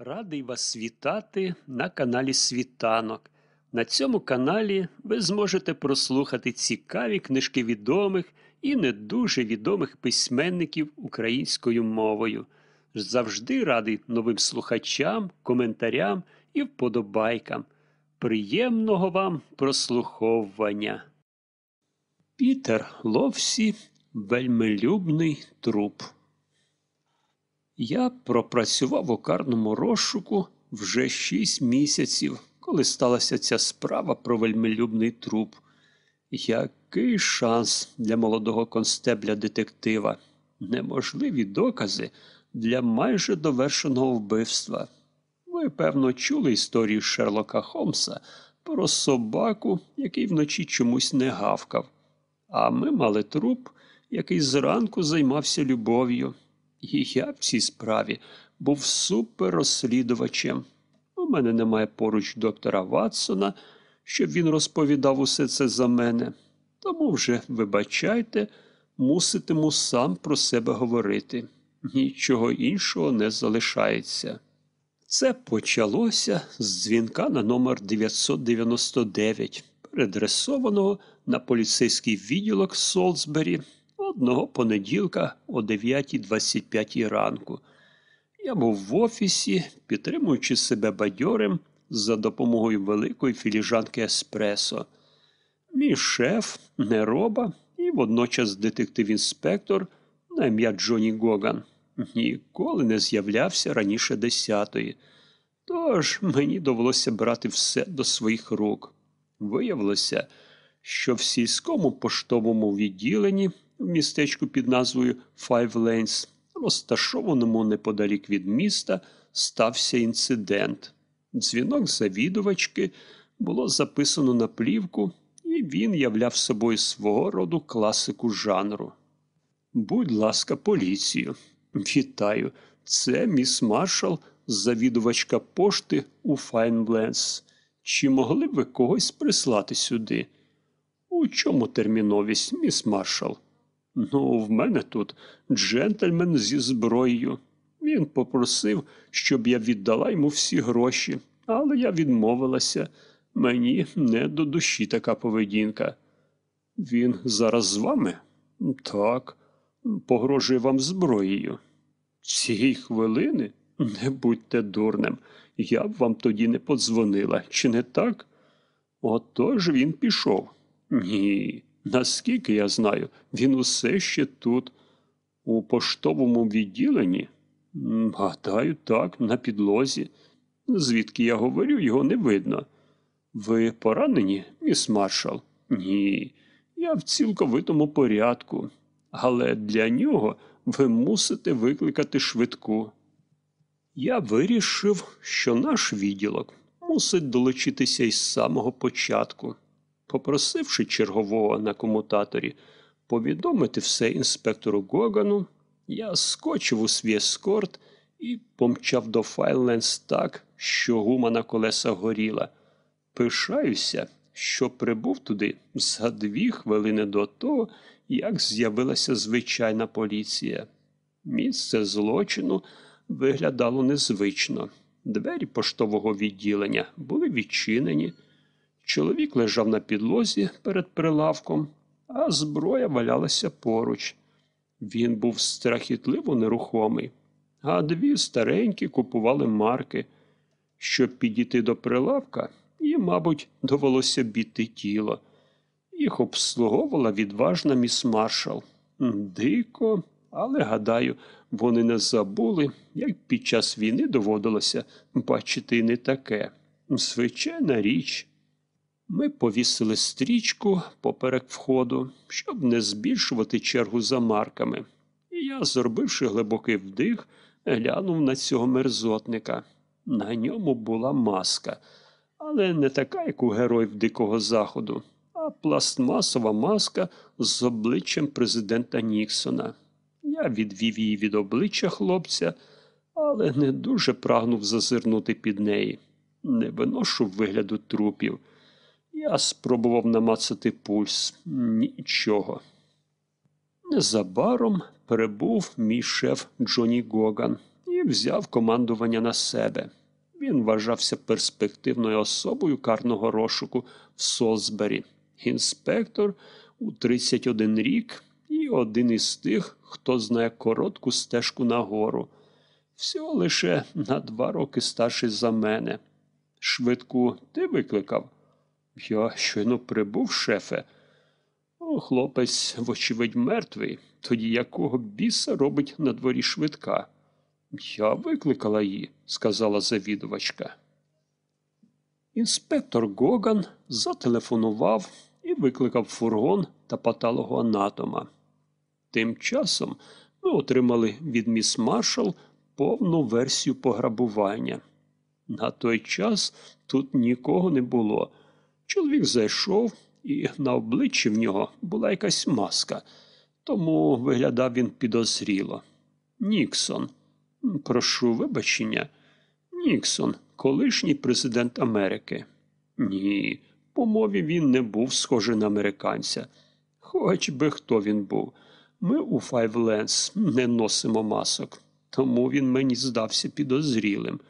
Радий вас вітати на каналі Світанок. На цьому каналі ви зможете прослухати цікаві книжки відомих і не дуже відомих письменників українською мовою. Завжди радий новим слухачам, коментарям і вподобайкам. Приємного вам прослуховування. Пітер Ловсі вельмилюбний труп. Я пропрацював у карному розшуку вже шість місяців, коли сталася ця справа про вельмилюбний труп. Який шанс для молодого констебля детектива? Неможливі докази для майже довершеного вбивства. Ви, певно, чули історію Шерлока Холмса про собаку, який вночі чомусь не гавкав. А ми мали труп, який зранку займався любов'ю. І я в цій справі був суперрозслідувачем. У мене немає поруч доктора Ватсона, щоб він розповідав усе це за мене. Тому вже, вибачайте, муситиму сам про себе говорити. Нічого іншого не залишається. Це почалося з дзвінка на номер 999, передресованого на поліцейський відділок Солсбері одного понеділка о 9.25 ранку. Я був в офісі, підтримуючи себе бадьорим за допомогою великої філіжанки еспресо. Мій шеф, нероба і водночас детектив-інспектор на ім'я Джоні Гоган ніколи не з'являвся раніше десятої. Тож мені довелося брати все до своїх рук. Виявилося, що в сільському поштовому відділенні в містечку під назвою Five Lanes, розташованому неподалік від міста, стався інцидент. Дзвінок завідувачки було записано на плівку, і він являв собою свого роду класику жанру. Будь ласка, поліцію. Вітаю. Це міс маршал, завідувачка пошти у Файнбленс. Чи могли б ви когось прислати сюди? У чому терміновість, міс Маршал? Ну, в мене тут джентльмен зі зброєю. Він попросив, щоб я віддала йому всі гроші, але я відмовилася. Мені не до душі така поведінка. Він зараз з вами? Так, погрожує вам зброєю. Цієї хвилини не будьте дурним. Я б вам тоді не подзвонила, чи не так? Отож він пішов. Ні. Наскільки я знаю, він усе ще тут, у поштовому відділенні? Гадаю, так, на підлозі. Звідки я говорю, його не видно. Ви поранені, міс маршал? Ні, я в цілковитому порядку. Але для нього ви мусите викликати швидку. Я вирішив, що наш відділок мусить долучитися із самого початку попросивши чергового на комутаторі повідомити все інспектору Гогану, я скочив у свій ескорт і помчав до Файленс так, що гума на колесах горіла. Пишаюся, що прибув туди за дві хвилини до того, як з'явилася звичайна поліція. Місце злочину виглядало незвично. Двері поштового відділення були відчинені. Чоловік лежав на підлозі перед прилавком, а зброя валялася поруч. Він був страхітливо нерухомий, а дві старенькі купували марки. Щоб підійти до прилавка, їм, мабуть, довелося біти тіло. Їх обслуговувала відважна міс маршал. Дико, але, гадаю, вони не забули, як під час війни доводилося бачити не таке. Звичайна річ. Ми повісили стрічку поперек входу, щоб не збільшувати чергу за марками. І я, зробивши глибокий вдих, глянув на цього мерзотника. На ньому була маска, але не така, як у героїв Дикого Заходу, а пластмасова маска з обличчям президента Ніксона. Я відвів її від обличчя хлопця, але не дуже прагнув зазирнути під неї. Не виношу вигляду трупів. Я спробував намацати пульс. Нічого. Незабаром прибув мій шеф Джоні Гоган і взяв командування на себе. Він вважався перспективною особою карного розшуку в Солсбері. Інспектор у 31 рік і один із тих, хто знає коротку стежку нагору. Всього лише на два роки старший за мене. Швидку ти викликав? Я щойно прибув, шефе. О, хлопець, вочевидь, мертвий. Тоді якого біса робить на дворі швидка? Я викликала її, сказала завідувачка. Інспектор Гоган зателефонував і викликав фургон та патологоанатома. Тим часом ми отримали від міс Маршал повну версію пограбування. На той час тут нікого не було. Чоловік зайшов, і на обличчі в нього була якась маска, тому виглядав він підозріло. Ніксон. Прошу вибачення. Ніксон, колишній президент Америки. Ні, по мові він не був схожий на американця. Хоч би хто він був. Ми у Файвленс не носимо масок, тому він мені здався підозрілим.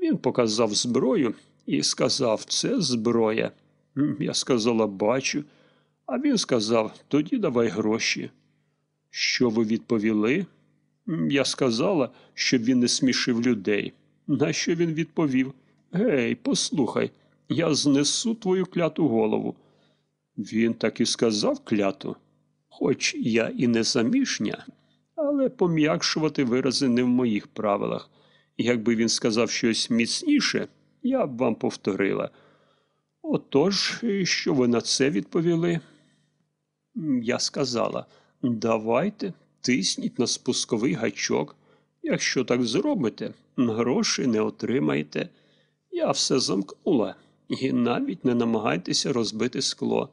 Він показав зброю і сказав, це зброя. Я сказала, бачу. А він сказав, тоді давай гроші. Що ви відповіли? Я сказала, щоб він не смішив людей. На що він відповів? Гей, послухай, я знесу твою кляту голову. Він так і сказав кляту. Хоч я і не замішня, але пом'якшувати вирази не в моїх правилах. Якби він сказав щось міцніше, я б вам повторила. Отож, що ви на це відповіли? Я сказала давайте, тисніть на спусковий гачок. Якщо так зробите, грошей не отримаєте. Я все замкнула і навіть не намагайтеся розбити скло.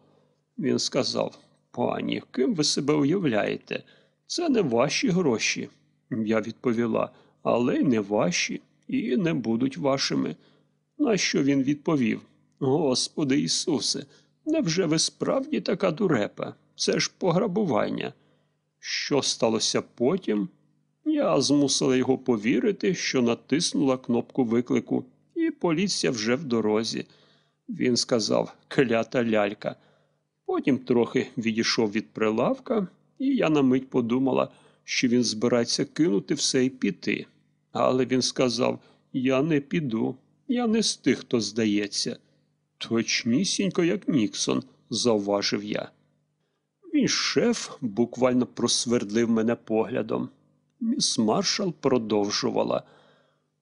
Він сказав Пані, ким ви себе уявляєте? Це не ваші гроші. Я відповіла, але не ваші, і не будуть вашими. На що він відповів? Господи Ісусе, невже ви справді така дурепа? Це ж пограбування. Що сталося потім? Я змусила його повірити, що натиснула кнопку виклику, і поліція вже в дорозі. Він сказав клята лялька. Потім трохи відійшов від прилавка, і я на мить подумала, що він збирається кинути все і піти. Але він сказав: Я не піду, я не з тих, хто здається. Точнісінько, як Ніксон, зауважив я. Мій шеф буквально просвердлив мене поглядом. Міс маршал продовжувала.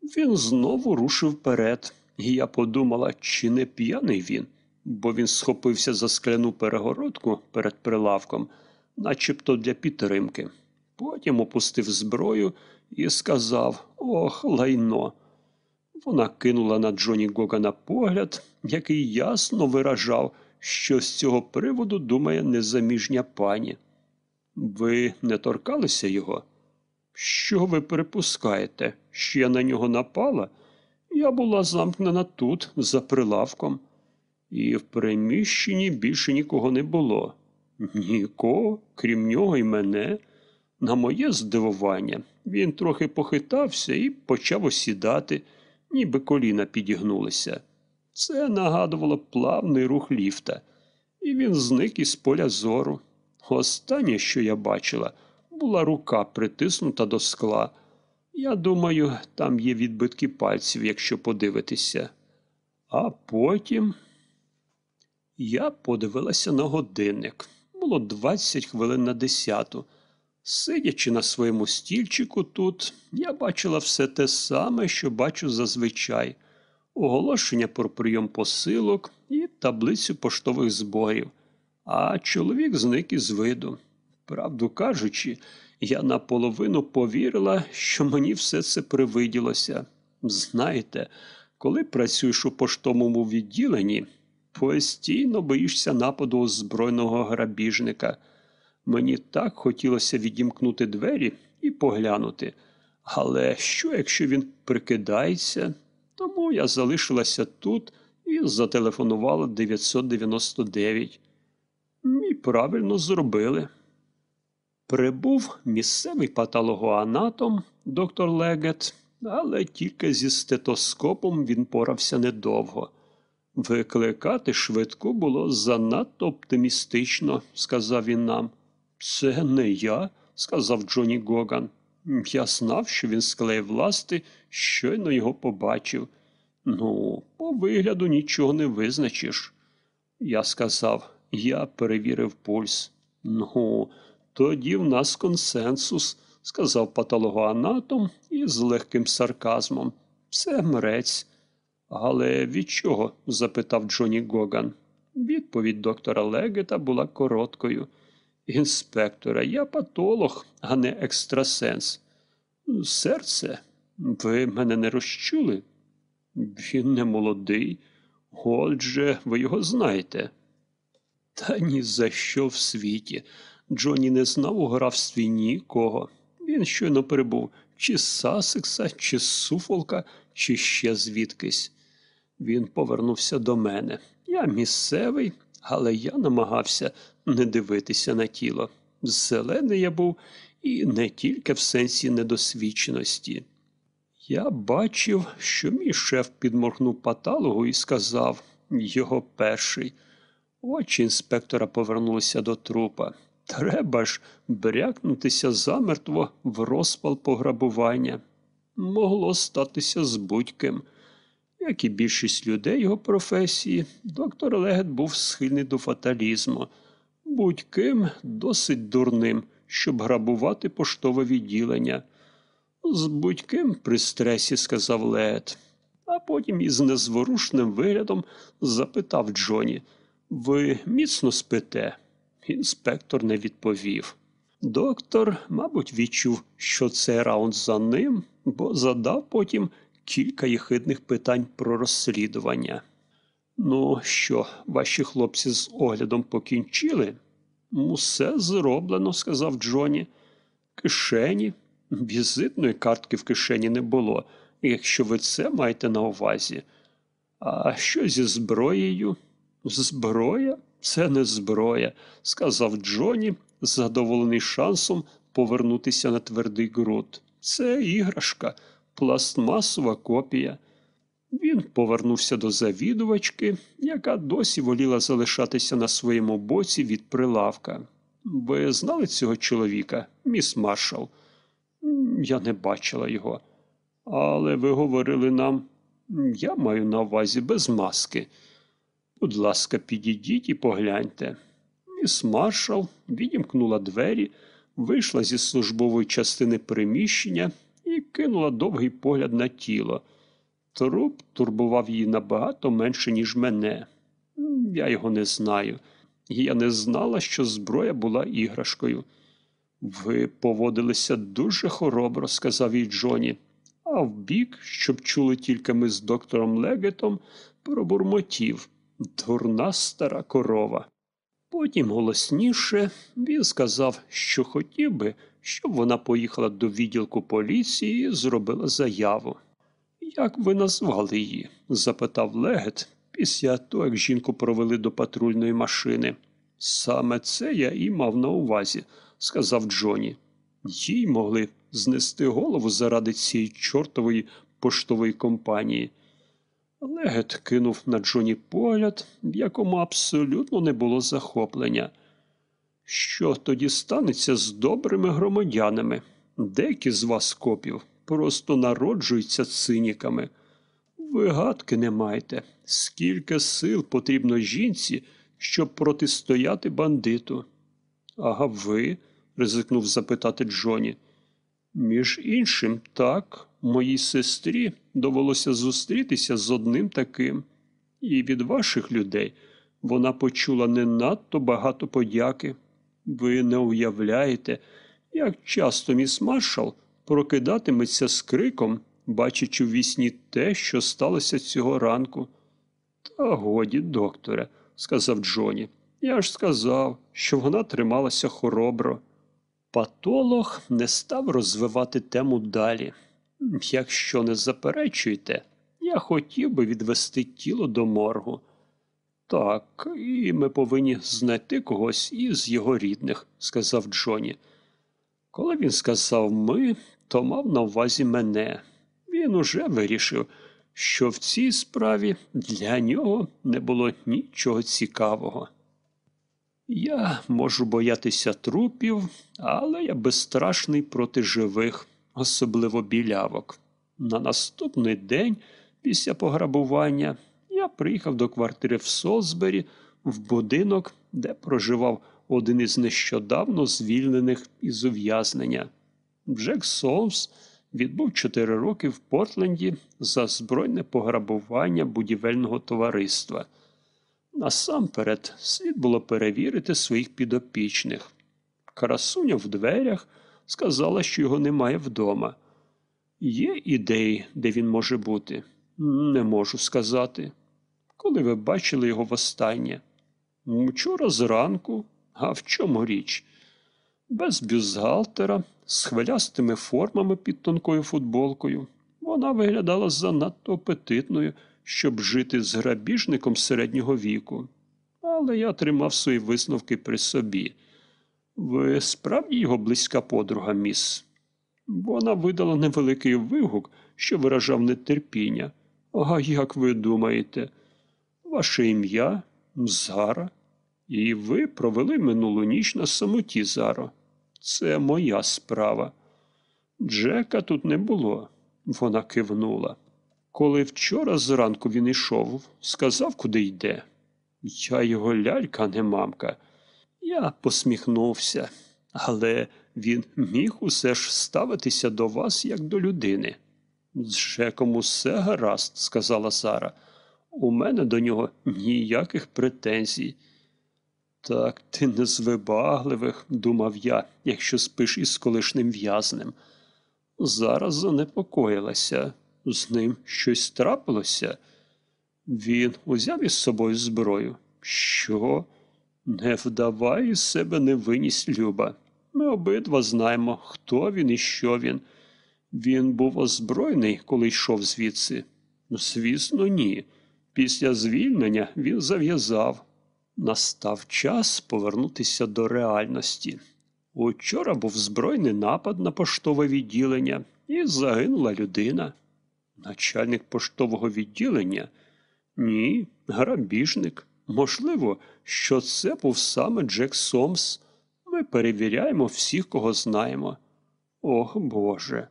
Він знову рушив вперед, і я подумала, чи не п'яний він, бо він схопився за скляну перегородку перед прилавком, начебто для підтримки. Потім опустив зброю і сказав Ох, лайно. Вона кинула на Джоні Гогана погляд, який ясно виражав, що з цього приводу думає незаміжня пані. Ви не торкалися його? Що ви припускаєте, що я на нього напала? Я була замкнена тут, за прилавком, і в приміщенні більше нікого не було. Нікого, крім нього і мене. На моє здивування, він трохи похитався і почав осідати, ніби коліна підігнулися. Це нагадувало плавний рух ліфта, і він зник із поля зору. Останнє, що я бачила, була рука притиснута до скла. Я думаю, там є відбитки пальців, якщо подивитися. А потім я подивилася на годинник. Було 20 хвилин на десяту. Сидячи на своєму стільчику тут, я бачила все те саме, що бачу зазвичай оголошення про прийом посилок і таблицю поштових зборів, а чоловік зник із виду. Правду кажучи, я наполовину повірила, що мені все це привиділося. Знаєте, коли працюєш у поштовому відділенні, постійно боїшся нападу озброєного грабіжника. Мені так хотілося відімкнути двері і поглянути. Але що, якщо він прикидається? Тому я залишилася тут і зателефонувала 999. І правильно зробили. Прибув місцевий патологоанатом доктор Легет. але тільки зі стетоскопом він порався недовго. Викликати швидку було занадто оптимістично, сказав він нам. Це не я, сказав Джоні Гоган. Я знав, що він склеїв ласти, щойно його побачив. Ну, по вигляду нічого не визначиш. Я сказав, я перевірив пульс. Ну, тоді в нас консенсус, сказав патологоанатом із легким сарказмом. Це мрець. Але від чого? запитав Джоні Гоган. Відповідь доктора Легета була короткою. Інспектора, я патолог, а не екстрасенс. Серце, ви мене не розчули? Він не молодий, отже, ви його знаєте. Та ні за що в світі. Джоні не знав у графстві нікого. Він щойно прибув чи з Сасекса, чи з Суфолка, чи ще звідкись. Він повернувся до мене. Я місцевий, але я намагався не дивитися на тіло. Зелений я був і не тільки в сенсі недосвідченості. Я бачив, що мій шеф підморгнув патологу і сказав його перший. Очі інспектора повернулися до трупа. Треба ж брякнутися замертво в розпал пограбування. Могло статися з будь-ким. Як і більшість людей його професії, доктор Легет був схильний до фаталізму, будь-ким досить дурним, щоб грабувати поштове відділення. З будь-ким при стресі, сказав Легет, а потім із незворушним виглядом запитав Джоні Ви міцно спите? Інспектор не відповів. Доктор, мабуть, відчув, що це раунд за ним, бо задав потім кілька єхидних питань про розслідування. Ну що, ваші хлопці з оглядом покінчили? Усе зроблено, сказав Джоні. Кишені. Візитної картки в кишені не було, якщо ви це маєте на увазі. А що зі зброєю? Зброя? Це не зброя, сказав Джоні, задоволений шансом повернутися на твердий ґрунт. Це іграшка пластмасова копія. Він повернувся до завідувачки, яка досі воліла залишатися на своєму боці від прилавка. Ви знали цього чоловіка, міс маршал? Я не бачила його. Але ви говорили нам, я маю на увазі без маски. Будь ласка, підійдіть і погляньте. Міс маршал відімкнула двері, вийшла зі службової частини приміщення і кинула довгий погляд на тіло. Труп турбував її набагато менше, ніж мене. Я його не знаю. Я не знала, що зброя була іграшкою. Ви поводилися дуже хоробро, сказав їй Джоні, а вбік, щоб чули тільки ми з доктором Легетом, пробурмотів дурна стара корова. Потім голосніше він сказав, що хотів би, щоб вона поїхала до відділку поліції і зробила заяву. Як ви назвали її? запитав легет після того, як жінку провели до патрульної машини. Саме це я і мав на увазі, сказав Джоні. Їй могли знести голову заради цієї чортової поштової компанії. Легет кинув на Джоні погляд, в якому абсолютно не було захоплення. Що тоді станеться з добрими громадянами? Деякі з вас копів просто народжуються циніками. Ви гадки не маєте, скільки сил потрібно жінці, щоб протистояти бандиту. Ага ви? ризикнув запитати Джоні. Між іншим, так, моїй сестрі довелося зустрітися з одним таким, і від ваших людей вона почула не надто багато подяки. Ви не уявляєте, як часто міс маршал прокидатиметься з криком, бачачи в вісні те, що сталося цього ранку. Та годі, докторе, сказав Джоні. Я ж сказав, що вона трималася хоробро. Патолог не став розвивати тему далі. Якщо не заперечуєте, я хотів би відвести тіло до моргу. Так, і ми повинні знайти когось із його рідних, сказав Джоні. Коли він сказав ми, то мав на увазі мене. Він уже вирішив, що в цій справі для нього не було нічого цікавого. Я можу боятися трупів, але я безстрашний проти живих, особливо білявок. На наступний день після пограбування я приїхав до квартири в Солсбері, в будинок, де проживав один із нещодавно звільнених із ув'язнення. Джек Солмс відбув чотири роки в Портленді за збройне пограбування будівельного товариства. Насамперед слід було перевірити своїх підопічних. Красуня в дверях сказала, що його немає вдома. Є ідеї, де він може бути? Не можу сказати. Коли ви бачили його востаннє? Вчора зранку, а в чому річ? Без бюстгальтера, з хвилястими формами під тонкою футболкою. Вона виглядала занадто апетитною, щоб жити з грабіжником середнього віку. Але я тримав свої висновки при собі. Ви справді його близька подруга, міс? Вона видала невеликий вигук, що виражав нетерпіння. А як ви думаєте? Ваше ім'я Зара? І ви провели минулу ніч на самоті, Заро. Це моя справа. Джека тут не було, вона кивнула. Коли вчора зранку він йшов, сказав, куди йде. Я його лялька, не мамка. Я посміхнувся, але він міг усе ж ставитися до вас як до людини. З Джеком усе гаразд, сказала Сара. У мене до нього ніяких претензій. Так, ти не з вибагливих, думав я, якщо спиш із колишнім в'язнем. Зараз занепокоїлася. З ним щось трапилося. Він узяв із собою зброю. Що? Не вдавай із себе невинність Люба. Ми обидва знаємо, хто він і що він. Він був озброєний, коли йшов звідси. Звісно, ні. Після звільнення він зав'язав. Настав час повернутися до реальності. Учора був збройний напад на поштове відділення і загинула людина. Начальник поштового відділення? Ні, грабіжник. Можливо, що це був саме Джек Сомс. Ми перевіряємо всіх, кого знаємо. Ох, Боже.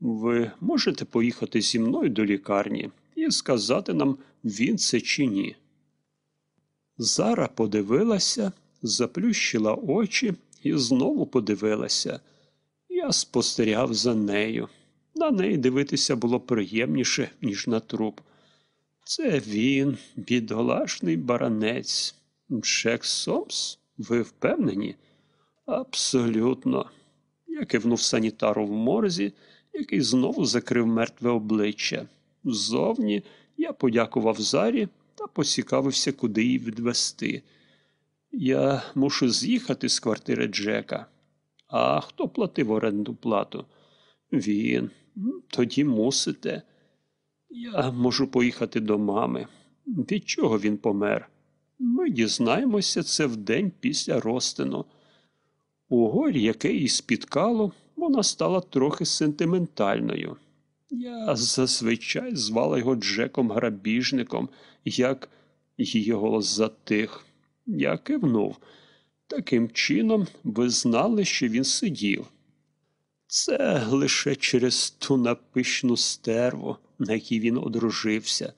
Ви можете поїхати зі мною до лікарні і сказати нам, він це чи ні. Зара подивилася, заплющила очі і знову подивилася. Я спостерігав за нею. На неї дивитися було приємніше, ніж на труп. Це він, бідолашний баранець. Джек Сомс? Ви впевнені? Абсолютно. Я кивнув санітару в морзі, який знову закрив мертве обличчя. Ззовні я подякував Зарі та поцікавився, куди її відвести. Я мушу з'їхати з квартири Джека. А хто платив оренду плату? Він. Тоді мусите. Я можу поїхати до мами. Від чого він помер? Ми дізнаємося це в день після розтину. У горі, яке її спіткало, вона стала трохи сентиментальною. Я зазвичай звала його Джеком грабіжником, як її голос затих. Я кивнув. Таким чином, ви знали, що він сидів. Це лише через ту напишну стерву, на якій він одружився.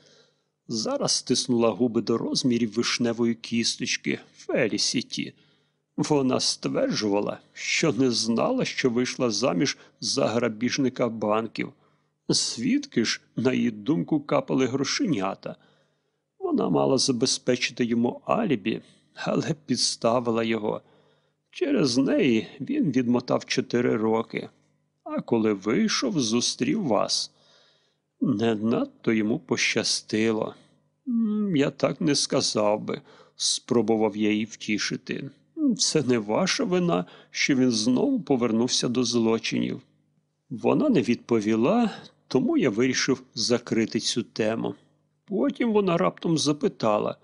Зараз стиснула губи до розмірів вишневої кісточки Фелісіті. Вона стверджувала, що не знала, що вийшла заміж за грабіжника банків. Звідки ж, на її думку, капали грошенята. Вона мала забезпечити йому алібі, але підставила його. Через неї він відмотав чотири роки, а коли вийшов, зустрів вас. Не надто йому пощастило. Я так не сказав би, спробував я її втішити. Це не ваша вина, що він знову повернувся до злочинів. Вона не відповіла, тому я вирішив закрити цю тему. Потім вона раптом запитала,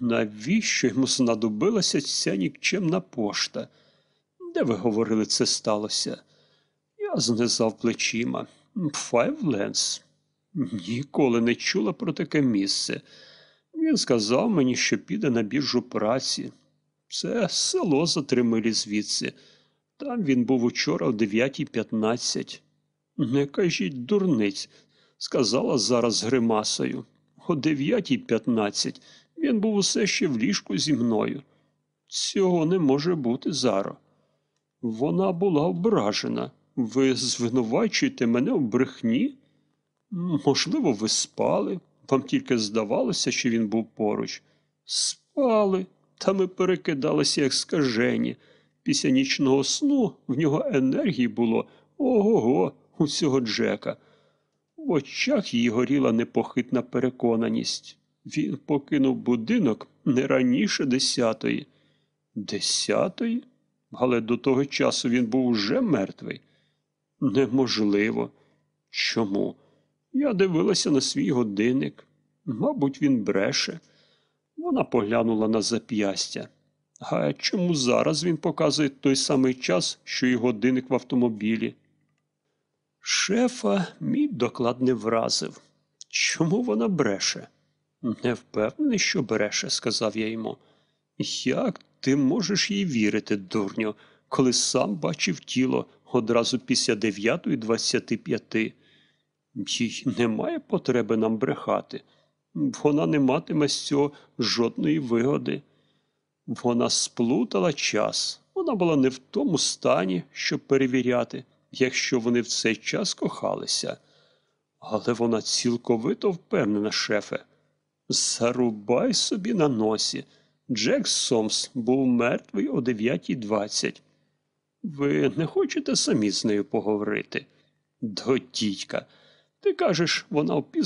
навіщо йому знадобилася ця нікчемна пошта? Де ви говорили, це сталося? Я знизав плечима. Файвленс. Ніколи не чула про таке місце. Він сказав мені, що піде на біржу праці. Це село за звідси. Там він був учора о 9.15. Не кажіть дурниць, сказала зараз гримасою. О 9.15 він був усе ще в ліжку зі мною. Цього не може бути Заро. Вона була ображена. Ви звинувачуєте мене в брехні? Можливо, ви спали. Вам тільки здавалося, що він був поруч. Спали, та ми перекидалися, як скажені. Після нічного сну в нього енергії було ого-го у цього Джека. В очах її горіла непохитна переконаність. Він покинув будинок не раніше десятої. Десятої? Але до того часу він був уже мертвий. Неможливо. Чому? Я дивилася на свій годинник. Мабуть, він бреше. Вона поглянула на зап'ястя. А чому зараз він показує той самий час, що і годинник в автомобілі? Шефа мій доклад не вразив. Чому вона бреше? Не впевнений, що бреше, сказав я йому. Як ти можеш їй вірити, дурню, коли сам бачив тіло одразу після 9.25? Їй немає потреби нам брехати. Вона не матиме з цього жодної вигоди. Вона сплутала час. Вона була не в тому стані, щоб перевіряти, якщо вони в цей час кохалися. Але вона цілковито впевнена, шефе. Зарубай собі на носі. Джек Сомс був мертвий о 9.20. Ви не хочете самі з нею поговорити? До дідька. Ти кажеш, вона впізнала.